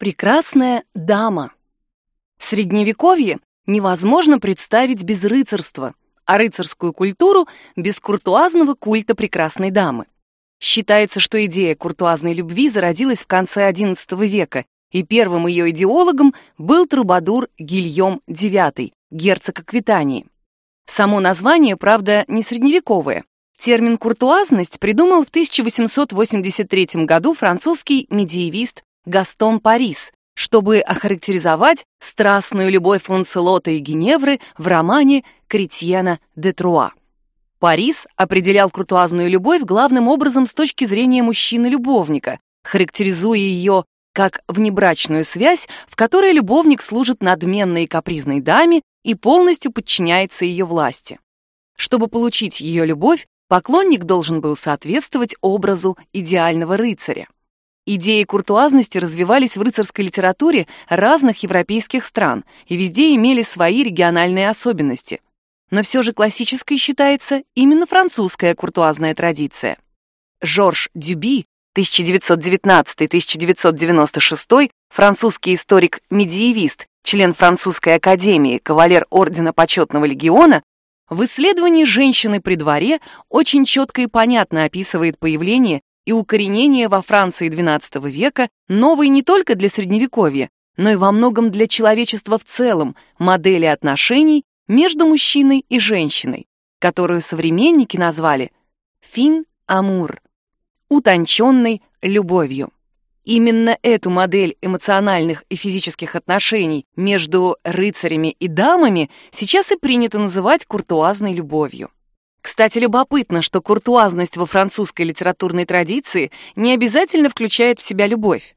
Прекрасная дама. Средневековье невозможно представить без рыцарства, а рыцарскую культуру без куртуазного культа прекрасной дамы. Считается, что идея куртуазной любви зародилась в конце XI века, и первым ее идеологом был трубадур Гильем IX, герцог Аквитании. Само название, правда, не средневековое. Термин «куртуазность» придумал в 1883 году французский медиевист Гастон Парис, чтобы охарактеризовать страстную любовь Ланселота и Геневры в романе Кретьена де Труа. Парис определял куртуазную любовь главным образом с точки зрения мужчины-любовника, характеризуя ее как внебрачную связь, в которой любовник служит надменной и капризной даме и полностью подчиняется ее власти. Чтобы получить ее любовь, поклонник должен был соответствовать образу идеального рыцаря. Идеи куртуазности развивались в рыцарской литературе разных европейских стран и везде имели свои региональные особенности. Но все же классической считается именно французская куртуазная традиция. Жорж Дюби 1919-1996, французский историк-медиевист, член французской академии, кавалер Ордена Почетного Легиона, в исследовании «Женщины при дворе» очень четко и понятно описывает появление и укоренение во Франции XII века новой не только для Средневековья, но и во многом для человечества в целом модели отношений между мужчиной и женщиной, которую современники назвали «фин-амур» — утонченной любовью. Именно эту модель эмоциональных и физических отношений между рыцарями и дамами сейчас и принято называть куртуазной любовью. Кстати, любопытно, что куртуазность во французской литературной традиции не обязательно включает в себя любовь.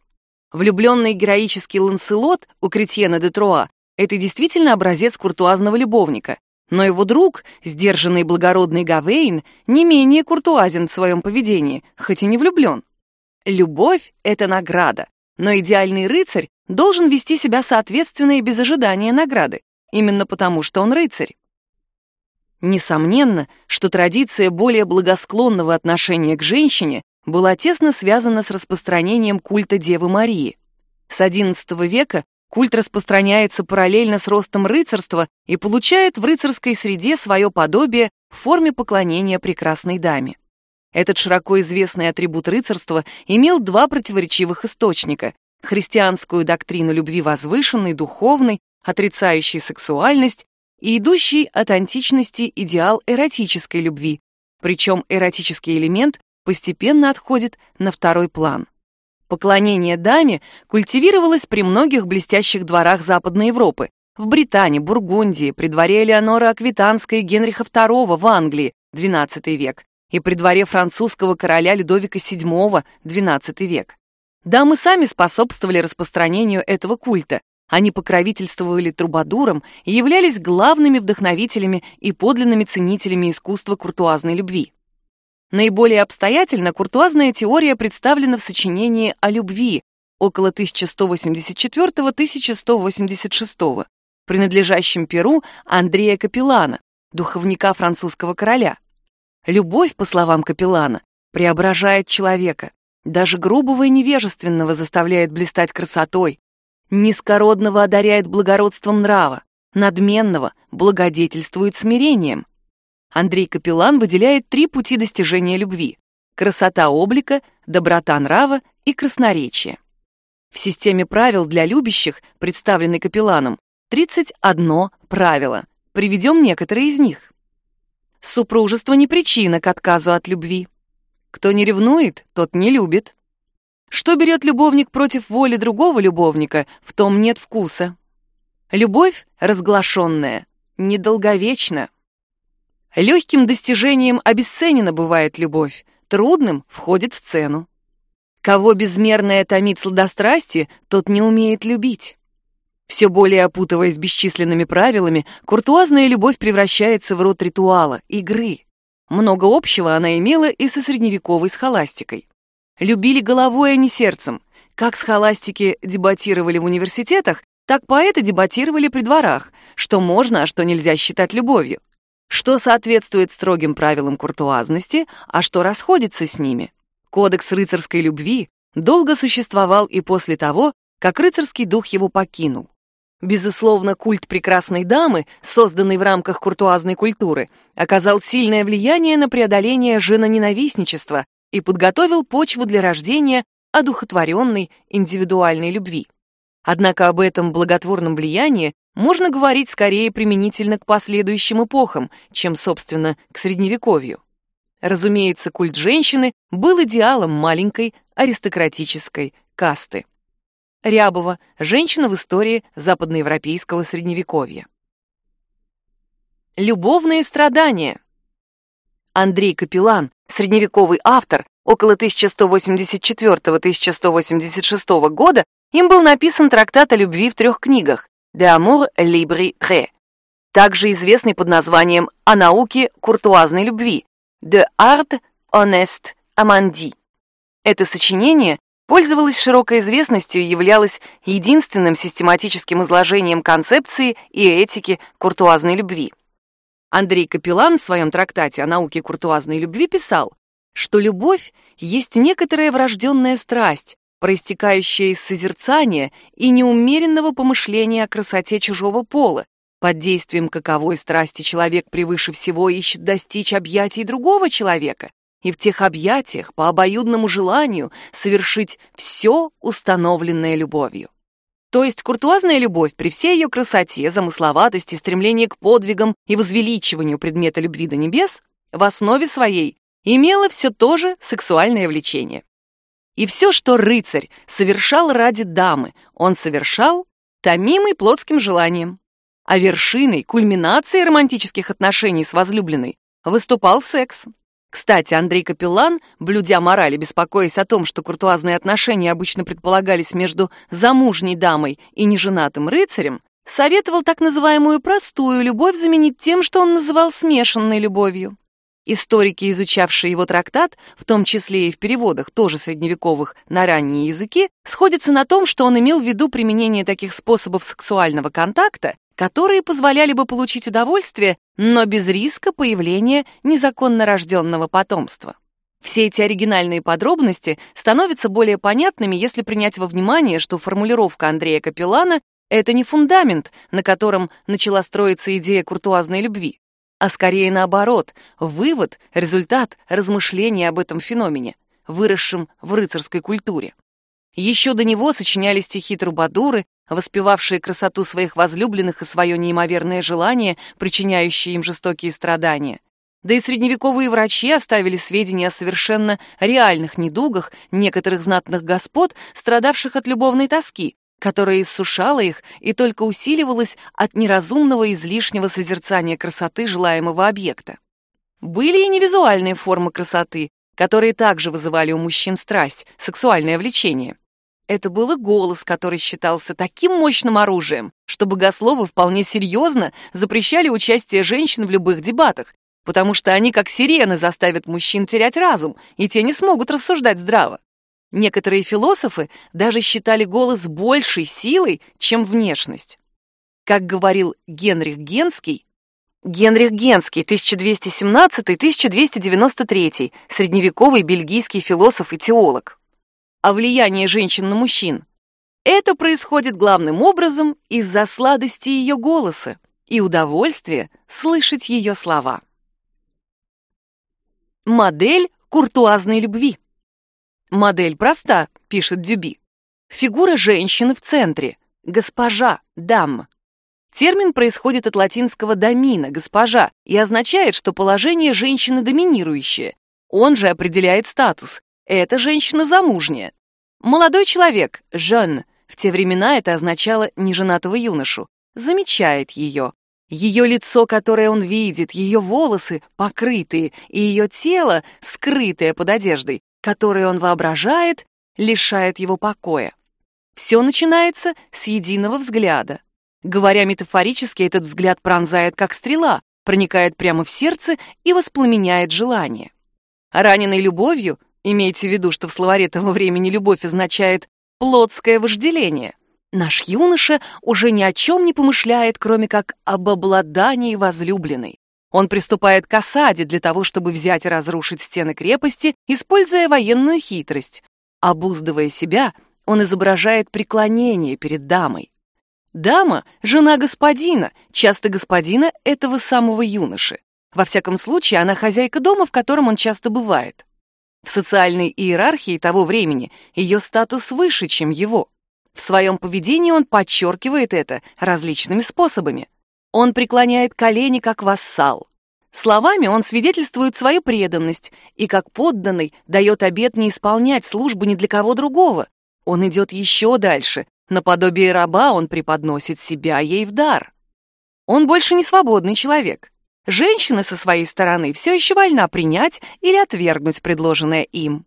Влюбленный героический Ланселот у Кретьена де Труа — это действительно образец куртуазного любовника, но его друг, сдержанный благородный Гавейн, не менее куртуазен в своем поведении, хоть и не влюблен. Любовь — это награда, но идеальный рыцарь должен вести себя соответственно и без ожидания награды, именно потому что он рыцарь. Несомненно, что традиция более благосклонного отношения к женщине была тесно связана с распространением культа Девы Марии. С XI века культ распространяется параллельно с ростом рыцарства и получает в рыцарской среде свое подобие в форме поклонения прекрасной даме. Этот широко известный атрибут рыцарства имел два противоречивых источника — христианскую доктрину любви возвышенной, духовной, отрицающей сексуальность, и идущий от античности идеал эротической любви, причем эротический элемент постепенно отходит на второй план. Поклонение даме культивировалось при многих блестящих дворах Западной Европы, в Британии, Бургундии, при дворе Элеонора Аквитанской и Генриха II в Англии, XII век, и при дворе французского короля Людовика VII, XII век. Дамы сами способствовали распространению этого культа. Они покровительствовали трубадурам и являлись главными вдохновителями и подлинными ценителями искусства куртуазной любви. Наиболее обстоятельно куртуазная теория представлена в сочинении о любви около 1184-1186, принадлежащем Перу Андрея Капеллана, духовника французского короля. Любовь, по словам Капеллана, преображает человека, даже грубого и невежественного заставляет блистать красотой, низкородного одаряет благородством нрава, надменного благодетельствует смирением. Андрей Капеллан выделяет три пути достижения любви — красота облика, доброта нрава и красноречие. В системе правил для любящих, представленной Капелланом, 31 правило. Приведем некоторые из них. Супружество не причина к отказу от любви. Кто не ревнует, тот не любит. Что берет любовник против воли другого любовника, в том нет вкуса. Любовь, разглашенная, недолговечна. Легким достижением обесценена бывает любовь, трудным входит в цену. Кого безмерное томит сладострастие, тот не умеет любить. Все более опутываясь бесчисленными правилами, куртуазная любовь превращается в род ритуала, игры. Много общего она имела и со средневековой схоластикой. Любили головой, а не сердцем. Как схоластики дебатировали в университетах, так поэты дебатировали при дворах, что можно, а что нельзя считать любовью. Что соответствует строгим правилам куртуазности, а что расходится с ними. Кодекс рыцарской любви долго существовал и после того, как рыцарский дух его покинул. Безусловно, культ прекрасной дамы, созданный в рамках куртуазной культуры, оказал сильное влияние на преодоление женоненавистничества и подготовил почву для рождения одухотворенной индивидуальной любви. Однако об этом благотворном влиянии можно говорить скорее применительно к последующим эпохам, чем, собственно, к Средневековью. Разумеется, культ женщины был идеалом маленькой аристократической касты. Рябова. Женщина в истории западноевропейского средневековья. Любовные страдания. Андрей Капеллан, средневековый автор, около 1184-1186 года, им был написан трактат о любви в трех книгах «De amour libre très», также известный под названием «О науке куртуазной любви» «De art honnête amandi». Это сочинение пользовалась широкой известностью и являлась единственным систематическим изложением концепции и этики куртуазной любви. Андрей Капеллан в своем трактате о науке куртуазной любви писал, что любовь есть некоторая врожденная страсть, проистекающая из созерцания и неумеренного помышления о красоте чужого пола, под действием каковой страсти человек превыше всего ищет достичь объятий другого человека, и в тех объятиях по обоюдному желанию совершить все установленное любовью. То есть куртуазная любовь при всей ее красоте, замысловатости, стремлении к подвигам и возвеличиванию предмета любви до небес в основе своей имела все то же сексуальное влечение. И все, что рыцарь совершал ради дамы, он совершал томимый плотским желанием. А вершиной, кульминацией романтических отношений с возлюбленной выступал секс. Кстати, Андрей Капеллан, блюдя мораль и беспокоясь о том, что куртуазные отношения обычно предполагались между замужней дамой и неженатым рыцарем, советовал так называемую простую любовь заменить тем, что он называл смешанной любовью. Историки, изучавшие его трактат, в том числе и в переводах, тоже средневековых, на ранние языки, сходятся на том, что он имел в виду применение таких способов сексуального контакта, которые позволяли бы получить удовольствие, но без риска появления незаконно рожденного потомства. Все эти оригинальные подробности становятся более понятными, если принять во внимание, что формулировка Андрея Капеллана — это не фундамент, на котором начала строиться идея куртуазной любви, а скорее наоборот, вывод, результат размышления об этом феномене, выросшем в рыцарской культуре. Еще до него сочиняли стихи трубадуры, воспевавшие красоту своих возлюбленных и свое неимоверное желание, причиняющее им жестокие страдания. Да и средневековые врачи оставили сведения о совершенно реальных недугах некоторых знатных господ, страдавших от любовной тоски, которая иссушала их и только усиливалась от неразумного излишнего созерцания красоты желаемого объекта. Были и невизуальные формы красоты, которые также вызывали у мужчин страсть, сексуальное влечение. Это был и голос, который считался таким мощным оружием, что богословы вполне серьезно запрещали участие женщин в любых дебатах, потому что они, как сирены, заставят мужчин терять разум, и те не смогут рассуждать здраво. Некоторые философы даже считали голос большей силой, чем внешность. Как говорил Генрих Генский, Генрих Генский, 1217-1293, средневековый бельгийский философ и теолог о влиянии женщин на мужчин. Это происходит главным образом из-за сладости ее голоса и удовольствия слышать ее слова. Модель куртуазной любви. Модель проста, пишет Дюби. Фигура женщины в центре, госпожа, дам. Термин происходит от латинского «домина» — «госпожа» и означает, что положение женщины доминирующее. Он же определяет статус, эта женщина замужняя. Молодой человек, Жан, в те времена это означало неженатого юношу, замечает ее. Ее лицо, которое он видит, ее волосы покрытые, и ее тело, скрытое под одеждой, которое он воображает, лишает его покоя. Все начинается с единого взгляда. Говоря метафорически, этот взгляд пронзает как стрела, проникает прямо в сердце и воспламеняет желание. Раненый любовью, Имейте в виду, что в словаре того времени любовь означает плотское вожделение. Наш юноша уже ни о чем не помышляет, кроме как об обладании возлюбленной. Он приступает к осаде для того, чтобы взять и разрушить стены крепости, используя военную хитрость. Обуздывая себя, Он изображает преклонение перед дамой. Дама — жена господина, часто господина этого самого юноши. Во всяком случае, она хозяйка дома, в котором он часто бывает. В социальной иерархии того времени ее статус выше, чем его. В своем поведении он подчеркивает это различными способами. Он преклоняет колени как вассал. Словами он свидетельствует свою преданность и как подданный дает обет не исполнять службу ни для кого другого. Он идет еще дальше. Наподобие раба он преподносит себя ей в дар. Он больше не свободный человек. Женщина со своей стороны все еще вольна принять или отвергнуть предложенное им.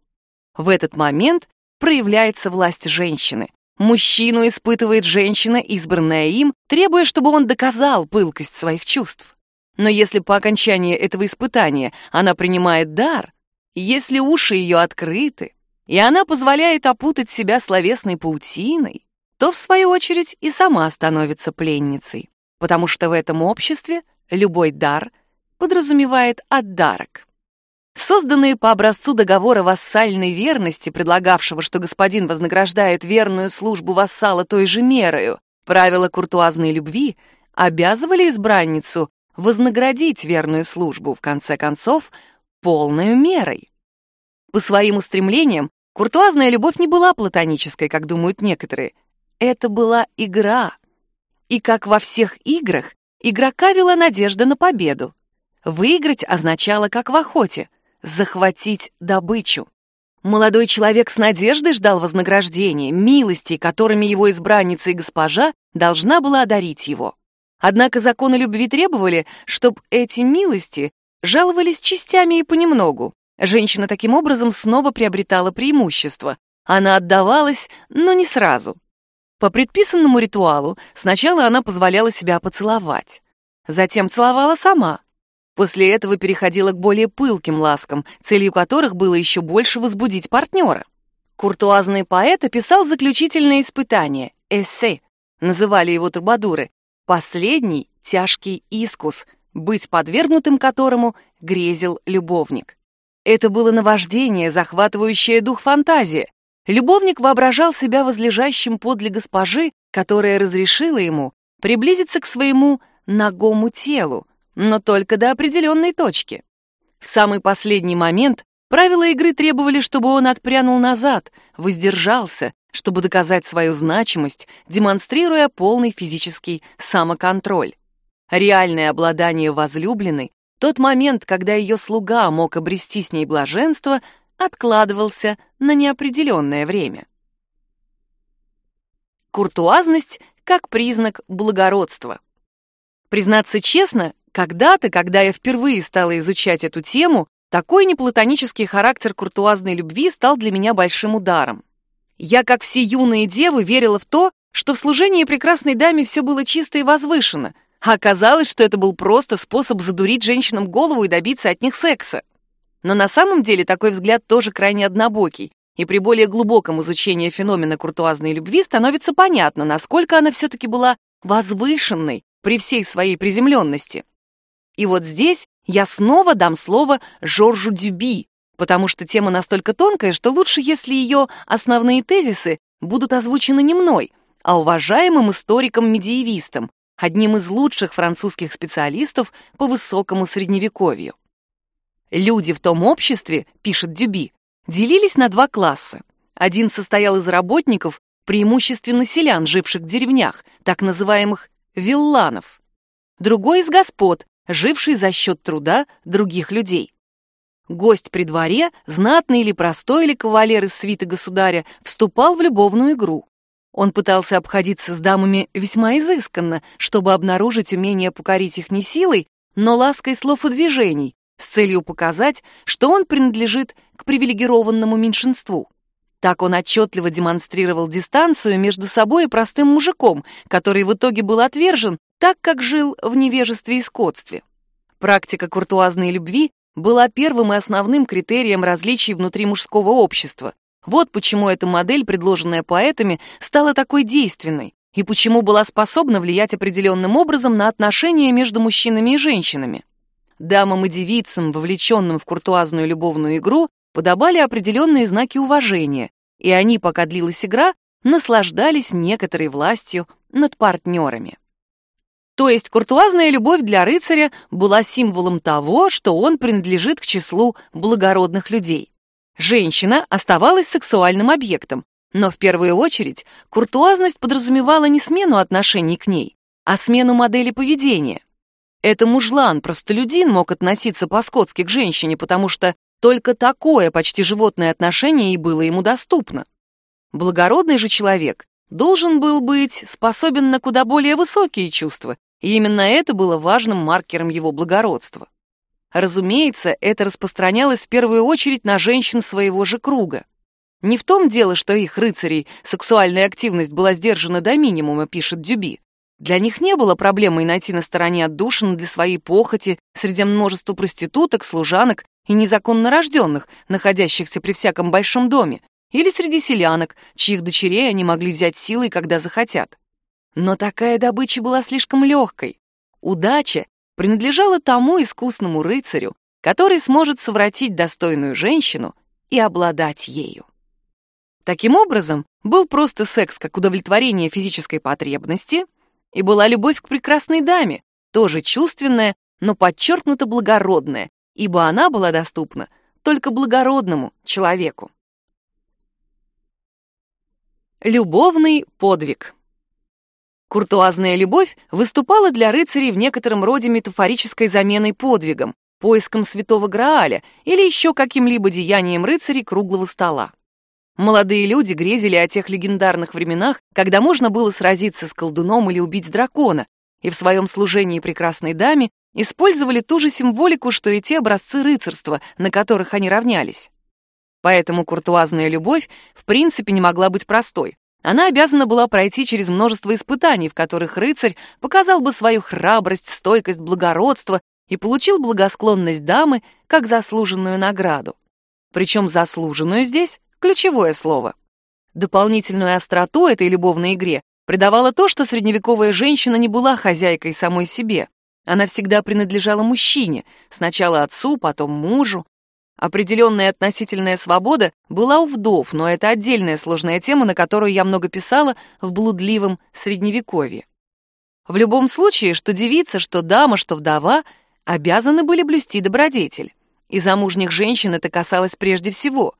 В этот момент проявляется власть женщины. Мужчину испытывает женщина, избранная им, требуя, чтобы он доказал пылкость своих чувств. Но если по окончании этого испытания она принимает дар, если уши ее открыты, и она позволяет опутать себя словесной паутиной, то, в свою очередь, и сама становится пленницей, потому что в этом обществе любой дар подразумевает отдарок. Созданные по образцу договора вассальной верности, предлагавшего, что господин вознаграждает верную службу вассала той же мерою, правила куртуазной любви обязывали избранницу вознаградить верную службу, в конце концов, полной мерой. По своим устремлениям, куртуазная любовь не была платонической, как думают некоторые. Это была игра. И как во всех играх, игрока вела надежда на победу. Выиграть означало, как в охоте, захватить добычу. Молодой человек с надеждой ждал вознаграждения, милостей, которыми его избранница и госпожа должна была одарить его. Однако законы любви требовали, чтобы эти милости жаловались частями и понемногу. Женщина таким образом снова приобретала преимущество. Она отдавалась, но не сразу. По предписанному ритуалу сначала она позволяла себя поцеловать. Затем целовала сама. После этого переходила к более пылким ласкам, целью которых было еще больше возбудить партнера. Куртуазный поэт описал заключительное испытание — эссе, называли его трубадуры, последний тяжкий искус, быть подвергнутым которому грезил любовник. Это было наваждение, захватывающее дух фантазия. Любовник воображал себя возлежащим подле госпожи, которая разрешила ему приблизиться к своему ногому телу, но только до определенной точки. В самый последний момент правила игры требовали, чтобы он отпрянул назад, воздержался, чтобы доказать свою значимость, демонстрируя полный физический самоконтроль. Реальное обладание возлюбленной, тот момент, когда ее слуга мог обрести с ней блаженство, откладывался на неопределенное время. Куртуазность как признак благородства. Признаться честно, когда-то, когда я впервые стала изучать эту тему, такой неплатонический характер куртуазной любви стал для меня большим ударом. Я, как все юные девы, верила в то, что в служении прекрасной даме все было чисто и возвышенно, а оказалось, что это был просто способ задурить женщинам голову и добиться от них секса. Но на самом деле такой взгляд тоже крайне однобокий, и при более глубоком изучении феномена куртуазной любви становится понятно, насколько она все-таки была возвышенной при всей своей приземленности. И вот здесь я снова дам слово Жоржу Дюби, потому что тема настолько тонкая, что лучше, если ее основные тезисы будут озвучены не мной, а уважаемым историком-медиевистом, одним из лучших французских специалистов по высокому средневековью. Люди в том обществе, пишет Дюби, делились на два класса. Один состоял из работников, преимущественно селян, живших в деревнях, так называемых вилланов. Другой из господ, живший за счет труда других людей. Гость при дворе, знатный или простой или кавалер из свиты государя, вступал в любовную игру. Он пытался обходиться с дамами весьма изысканно, чтобы обнаружить умение покорить их не силой, но лаской слов и движений, с целью показать, что он принадлежит к привилегированному меньшинству. Так он отчетливо демонстрировал дистанцию между собой и простым мужиком, который в итоге был отвержен, так как жил в невежестве и скотстве. Практика куртуазной любви была первым и основным критерием различий внутри мужского общества. Вот почему эта модель, предложенная поэтами, стала такой действенной, и почему была способна влиять определенным образом на отношения между мужчинами и женщинами. Дамам и девицам, вовлеченным в куртуазную любовную игру, подобали определенные знаки уважения, и они, пока длилась игра, наслаждались некоторой властью над партнерами. То есть куртуазная любовь для рыцаря была символом того, что он принадлежит к числу благородных людей. Женщина оставалась сексуальным объектом, но в первую очередь куртуазность подразумевала не смену отношений к ней, а смену модели поведения. Это мужлан, простолюдин мог относиться по-скотски к женщине, потому что только такое почти животное отношение и было ему доступно. Благородный же человек должен был быть способен на куда более высокие чувства, и именно это было важным маркером его благородства. Разумеется, это распространялось в первую очередь на женщин своего же круга. Не в том дело, что их рыцарей сексуальная активность была сдержана до минимума, пишет Дюби. Для них не было проблемой найти на стороне отдушины для своей похоти среди множества проституток, служанок и незаконно рожденных, находящихся при всяком большом доме, или среди селянок, чьих дочерей они могли взять силой, когда захотят. Но такая добыча была слишком легкой. Удача принадлежала тому искусному рыцарю, который сможет совратить достойную женщину и обладать ею. Таким образом, был просто секс как удовлетворение физической потребности, и была любовь к прекрасной даме, тоже чувственная, но подчеркнуто благородная, ибо она была доступна только благородному человеку. Любовный подвиг. Куртуазная любовь выступала для рыцарей в некотором роде метафорической заменой подвигом, поиском святого Грааля или еще каким-либо деянием рыцарей круглого стола. Молодые люди грезили о тех легендарных временах, когда можно было сразиться с колдуном или убить дракона, и в своем служении прекрасной даме использовали ту же символику, что и те образцы рыцарства, на которых они равнялись. Поэтому куртуазная любовь в принципе не могла быть простой. Она обязана была пройти через множество испытаний, в которых рыцарь показал бы свою храбрость, стойкость, благородство и получил благосклонность дамы как заслуженную награду. Причем заслуженную здесь — ключевое слово. Дополнительную остроту этой любовной игре придавало то, что средневековая женщина не была хозяйкой самой себе. Она всегда принадлежала мужчине, сначала отцу, потом мужу, Определенная относительная свобода была у вдов, но это отдельная сложная тема, на которую я много писала в блудливом средневековье. В любом случае, что девица, что дама, что вдова обязаны были блюсти добродетель. И замужних женщин это касалось прежде всего.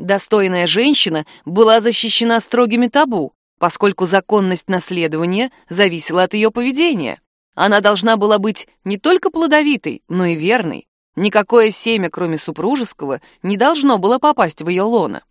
Достойная женщина была защищена строгими табу, поскольку законность наследования зависела от ее поведения. Она должна была быть не только плодовитой, но и верной, Никакое семя, кроме супружеского, не должно было попасть в ее лоно.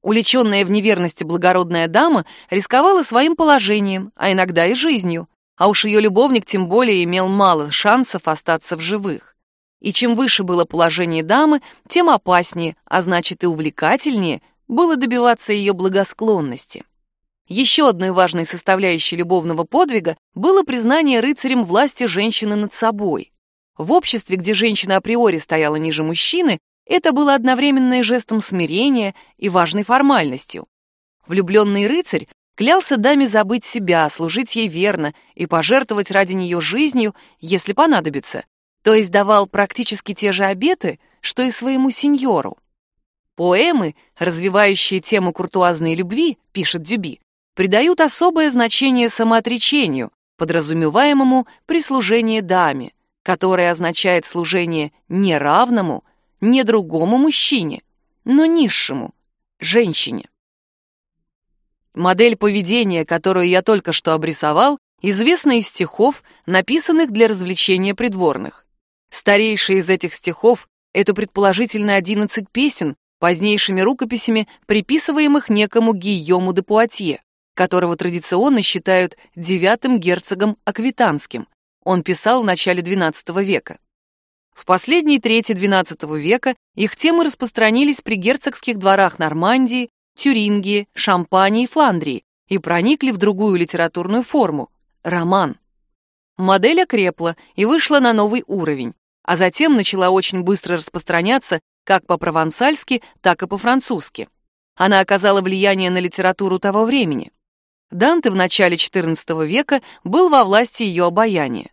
Уличенная в неверности благородная дама рисковала своим положением, а иногда и жизнью, а уж ее любовник тем более имел мало шансов остаться в живых. И чем выше было положение дамы, тем опаснее, а значит и увлекательнее, было добиваться ее благосклонности. Еще одной важной составляющей любовного подвига было признание рыцарем власти женщины над собой. В обществе, где женщина априори стояла ниже мужчины, это было одновременно и жестом смирения и важной формальностью. Влюбленный рыцарь клялся даме забыть себя, служить ей верно и пожертвовать ради нее жизнью, если понадобится, то есть давал практически те же обеты, что и своему сеньору. Поэмы, развивающие тему куртуазной любви, пишет Дюби, придают особое значение самоотречению, подразумеваемому при служении даме, которое означает служение не равному, не другому мужчине, но низшему, женщине. Модель поведения, которую я только что обрисовал, известна из стихов, написанных для развлечения придворных. Старейший из этих стихов — это предположительно 11 песен, позднейшими рукописями, приписываемых некому Гийому де Пуатье, которого традиционно считают девятым герцогом Аквитанским, он писал в начале XII века. В последней трети XII века их темы распространились при герцогских дворах Нормандии, Тюрингии, Шампании и Фландрии и проникли в другую литературную форму — роман. Модель окрепла и вышла на новый уровень, а затем начала очень быстро распространяться как по-провансальски, так и по-французски. Она оказала влияние на литературу того времени. Данте в начале XIV века был во власти ее обаяния.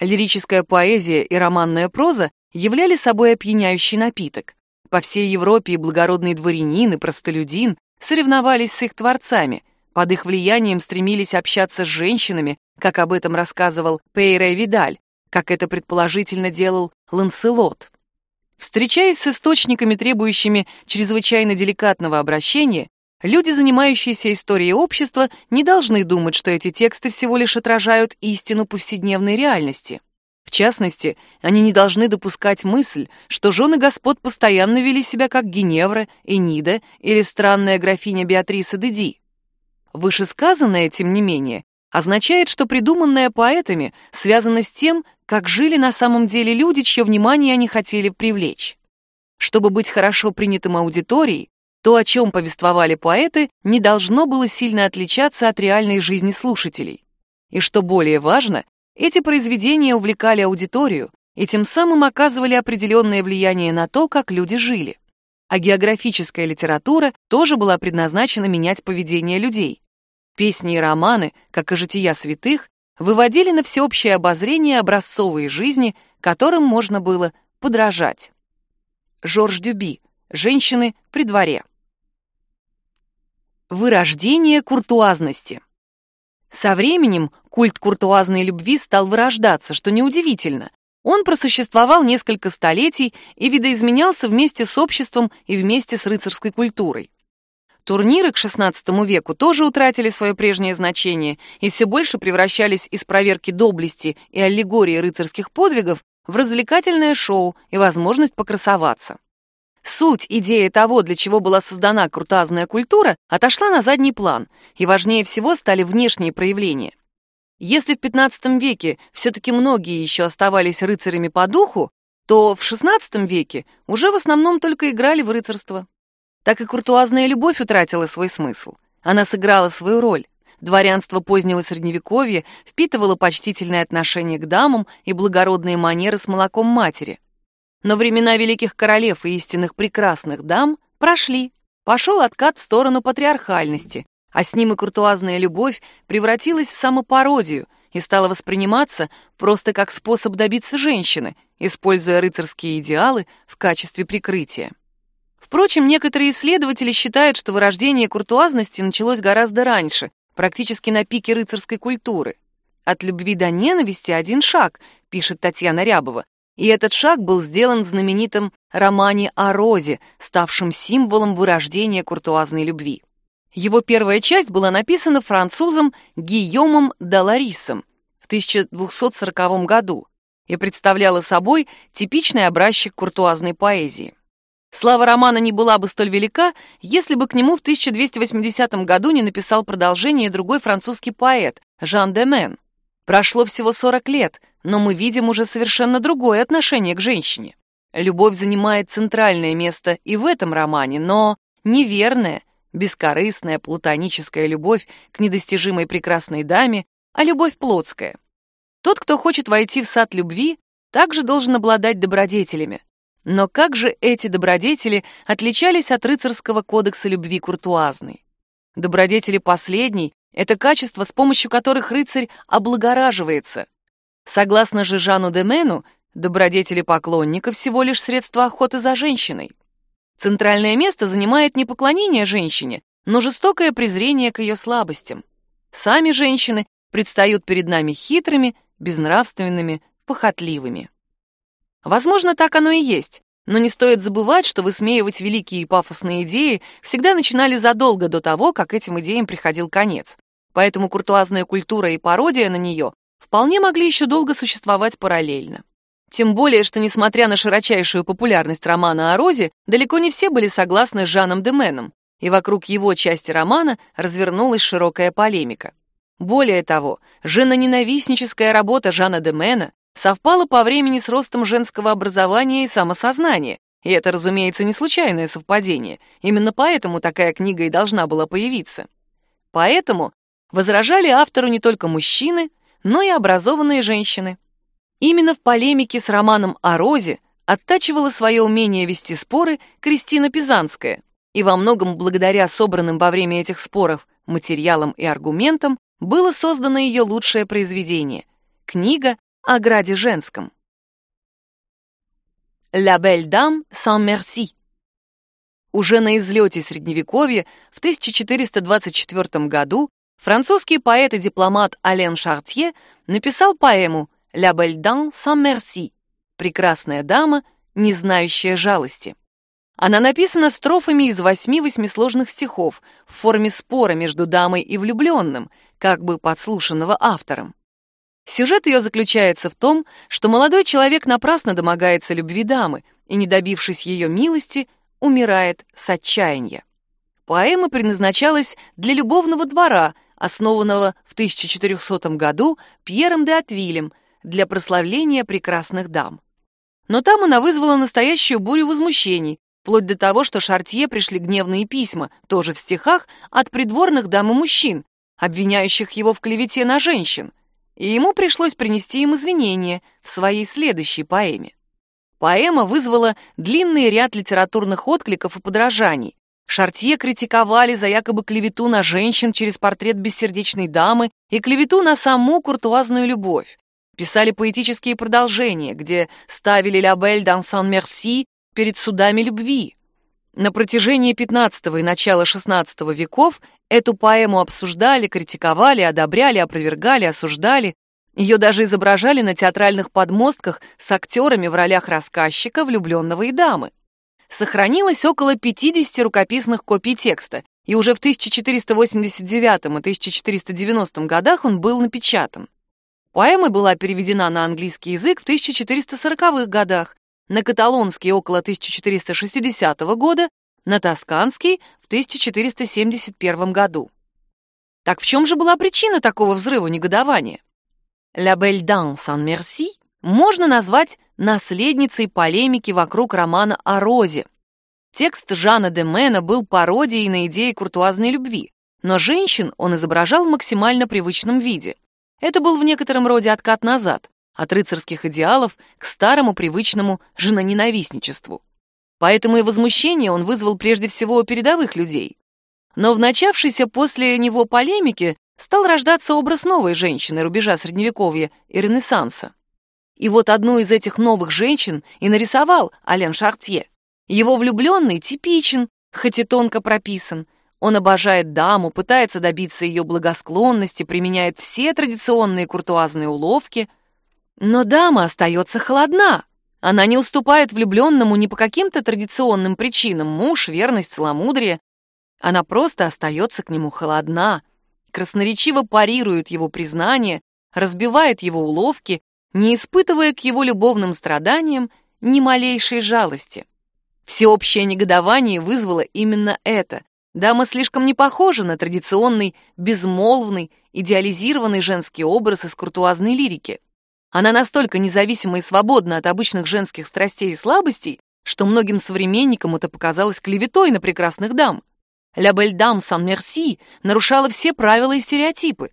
Лирическая поэзия и романная проза являли собой опьяняющий напиток. По всей Европе и благородный дворянин, и простолюдин соревновались с их творцами, Под их влиянием стремились общаться с женщинами, как об этом рассказывал Пейре Видаль, как это предположительно делал Ланселот. Встречаясь с источниками, требующими чрезвычайно деликатного обращения, люди, занимающиеся историей общества, не должны думать, что эти тексты всего лишь отражают истину повседневной реальности. В частности, они не должны допускать мысль, что жены господ постоянно вели себя как Геневра, Энида или странная графиня Беатриса де Ди. Вышесказанное, тем не менее, означает, что придуманное поэтами связано с тем, как жили на самом деле люди, чье внимание они хотели привлечь. Чтобы быть хорошо принятым аудиторией, то, о чем повествовали поэты, не должно было сильно отличаться от реальной жизни слушателей. И что более важно, эти произведения увлекали аудиторию и тем самым оказывали определенное влияние на то, как люди жили. А географическая литература тоже была предназначена менять поведение людей. Песни и романы, как и жития святых, выводили на всеобщее обозрение образцовые жизни, которым можно было подражать. Жорж Дюби. Женщины при дворе. Вырождение куртуазности. Со временем культ куртуазной любви стал вырождаться, что неудивительно. Он просуществовал несколько столетий и видоизменялся вместе с обществом и вместе с рыцарской культурой. Турниры к XVI веку тоже утратили свое прежнее значение и все больше превращались из проверки доблести и аллегории рыцарских подвигов в развлекательное шоу и возможность покрасоваться. Суть, идея того, для чего была создана крутазная культура, отошла на задний план, и важнее всего стали внешние проявления. Если в XV веке все-таки многие еще оставались рыцарями по духу, то в XVI веке уже в основном только играли в рыцарство так и куртуазная любовь утратила свой смысл. Она сыграла свою роль. Дворянство позднего Средневековья впитывало почтительное отношение к дамам и благородные манеры с молоком матери. Но времена великих королев и истинных прекрасных дам прошли. Пошел откат в сторону патриархальности, а с ним и куртуазная любовь превратилась в самопародию и стала восприниматься просто как способ добиться женщины, используя рыцарские идеалы в качестве прикрытия. Впрочем, некоторые исследователи считают, что вырождение куртуазности началось гораздо раньше, практически на пике рыцарской культуры. «От любви до ненависти один шаг», — пишет Татьяна Рябова, и этот шаг был сделан в знаменитом романе о Розе, ставшем символом вырождения куртуазной любви. Его первая часть была написана французом Гийомом Даларисом в 1240 году и представляла собой типичный образчик куртуазной поэзии. Слава романа не была бы столь велика, если бы к нему в 1280 году не написал продолжение другой французский поэт Жан де Мен. Прошло всего 40 лет, но мы видим уже совершенно другое отношение к женщине. Любовь занимает центральное место и в этом романе, но неверная, бескорыстная, платоническая любовь к недостижимой прекрасной даме, а любовь плотская. Тот, кто хочет войти в сад любви, также должен обладать добродетелями, но как же эти добродетели отличались от рыцарского кодекса любви куртуазной? Добродетели последней — это качества, с помощью которых рыцарь облагораживается. Согласно же Жану де Мену, добродетели поклонника всего лишь средство охоты за женщиной. Центральное место занимает не поклонение женщине, но жестокое презрение к ее слабостям. Сами женщины предстают перед нами хитрыми, безнравственными, похотливыми. Возможно, так оно и есть, но не стоит забывать, что высмеивать великие и пафосные идеи всегда начинали задолго до того, как этим идеям приходил конец. Поэтому куртуазная культура и пародия на нее вполне могли еще долго существовать параллельно. Тем более, что, несмотря на широчайшую популярность романа о Розе, далеко не все были согласны с Жаном Деменом, и вокруг его части романа развернулась широкая полемика. Более того, женоненавистническая работа Жана Демена совпало по времени с ростом женского образования и самосознания. И это, разумеется, не случайное совпадение. Именно поэтому такая книга и должна была появиться. Поэтому возражали автору не только мужчины, но и образованные женщины. Именно в полемике с романом о Розе оттачивала свое умение вести споры Кристина Пизанская, и во многом благодаря собранным во время этих споров материалам и аргументам было создано ее лучшее произведение — книга о граде женском. «La belle dame sans merci» Уже на излете Средневековья в 1424 году французский поэт и дипломат Ален Шартье написал поэму «La belle dame sans merci» — «Прекрасная дама, не знающая жалости». Она написана строфами из восьми восьмисложных стихов в форме спора между дамой и влюбленным, как бы подслушанного автором. Сюжет ее заключается в том, что молодой человек напрасно домогается любви дамы и, не добившись ее милости, умирает с отчаяния. Поэма предназначалась для любовного двора, основанного в 1400 году Пьером де Атвилем для прославления прекрасных дам. Но там она вызвала настоящую бурю возмущений, вплоть до того, что Шартье пришли гневные письма, тоже в стихах, от придворных дам и мужчин, обвиняющих его в клевете на женщин, и ему пришлось принести им извинения в своей следующей поэме. Поэма вызвала длинный ряд литературных откликов и подражаний. Шартье критиковали за якобы клевету на женщин через портрет бессердечной дамы и клевету на саму куртуазную любовь. Писали поэтические продолжения, где ставили «Ля Бель дан Сан Мерси» перед судами любви. На протяжении XV и начала XVI веков эту поэму обсуждали, критиковали, одобряли, опровергали, осуждали, ее даже изображали на театральных подмостках с актерами в ролях рассказчика, влюбленного и дамы. Сохранилось около 50 рукописных копий текста, и уже в 1489 и 1490 годах он был напечатан. Поэма была переведена на английский язык в 1440-х годах, на каталонский около 1460 года, на тосканский в 1471 году. Так в чем же была причина такого взрыва негодования? «La Belle Dame Sans Merci» можно назвать наследницей полемики вокруг романа о Розе. Текст Жана де Мена был пародией на идеи куртуазной любви, но женщин он изображал в максимально привычном виде. Это был в некотором роде откат назад, от рыцарских идеалов к старому привычному женоненавистничеству. Поэтому и возмущение он вызвал прежде всего у передовых людей. Но в начавшейся после него полемике стал рождаться образ новой женщины рубежа Средневековья и Ренессанса. И вот одну из этих новых женщин и нарисовал Ален Шартье. Его влюбленный типичен, хоть и тонко прописан. Он обожает даму, пытается добиться ее благосклонности, применяет все традиционные куртуазные уловки. Но дама остается холодна. Она не уступает влюбленному ни по каким-то традиционным причинам, муж, верность, целомудрие. Она просто остается к нему холодна, красноречиво парирует его признание, разбивает его уловки, не испытывая к его любовным страданиям ни малейшей жалости. Всеобщее негодование вызвало именно это. Дама слишком не похожа на традиционный, безмолвный, идеализированный женский образ из куртуазной лирики. Она настолько независима и свободна от обычных женских страстей и слабостей, что многим современникам это показалось клеветой на прекрасных дам. «Ля Бель Дам Сан Мерси» нарушала все правила и стереотипы.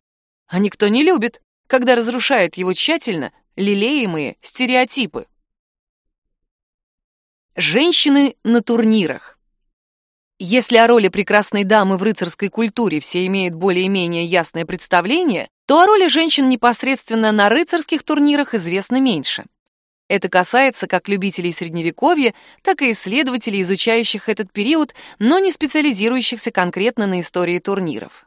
А никто не любит, когда разрушает его тщательно лелеемые стереотипы. Женщины на турнирах. Если о роли прекрасной дамы в рыцарской культуре все имеют более-менее ясное представление, то о роли женщин непосредственно на рыцарских турнирах известно меньше. Это касается как любителей Средневековья, так и исследователей, изучающих этот период, но не специализирующихся конкретно на истории турниров.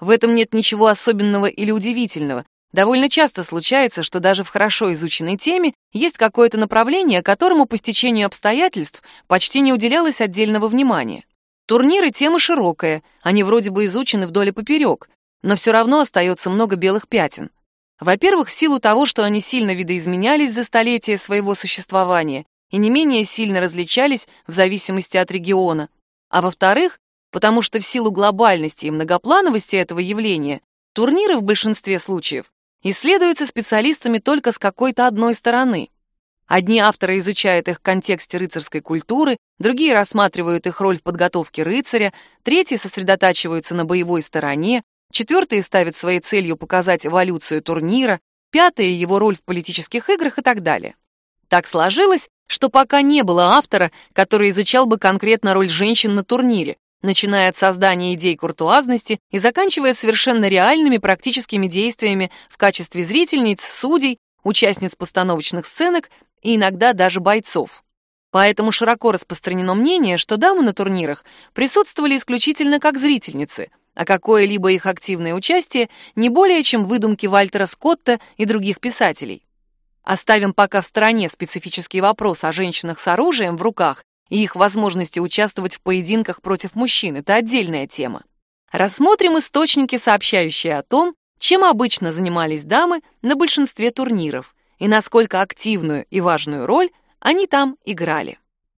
В этом нет ничего особенного или удивительного. Довольно часто случается, что даже в хорошо изученной теме есть какое-то направление, которому по стечению обстоятельств почти не уделялось отдельного внимания. Турниры — тема широкая, они вроде бы изучены вдоль и поперек, но все равно остается много белых пятен. Во-первых, в силу того, что они сильно видоизменялись за столетия своего существования и не менее сильно различались в зависимости от региона. А во-вторых, потому что в силу глобальности и многоплановости этого явления турниры в большинстве случаев исследуются специалистами только с какой-то одной стороны. Одни авторы изучают их в контексте рыцарской культуры, другие рассматривают их роль в подготовке рыцаря, третьи сосредотачиваются на боевой стороне, четвертые ставят своей целью показать эволюцию турнира, пятые — его роль в политических играх и так далее. Так сложилось, что пока не было автора, который изучал бы конкретно роль женщин на турнире, начиная от создания идей куртуазности и заканчивая совершенно реальными практическими действиями в качестве зрительниц, судей, участниц постановочных сценок и иногда даже бойцов. Поэтому широко распространено мнение, что дамы на турнирах присутствовали исключительно как зрительницы, а какое-либо их активное участие не более чем выдумки Вальтера Скотта и других писателей. Оставим пока в стороне специфический вопрос о женщинах с оружием в руках и их возможности участвовать в поединках против мужчин. Это отдельная тема. Рассмотрим источники, сообщающие о том, чем обычно занимались дамы на большинстве турниров и насколько активную и важную роль они там играли.